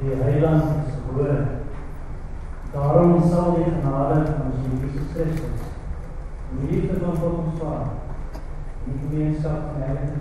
die heiland is gebore. Daarom sal die genade van ons Here Jesus Christus, die liefde van God ons Vader, die gemeenskap van die Heilige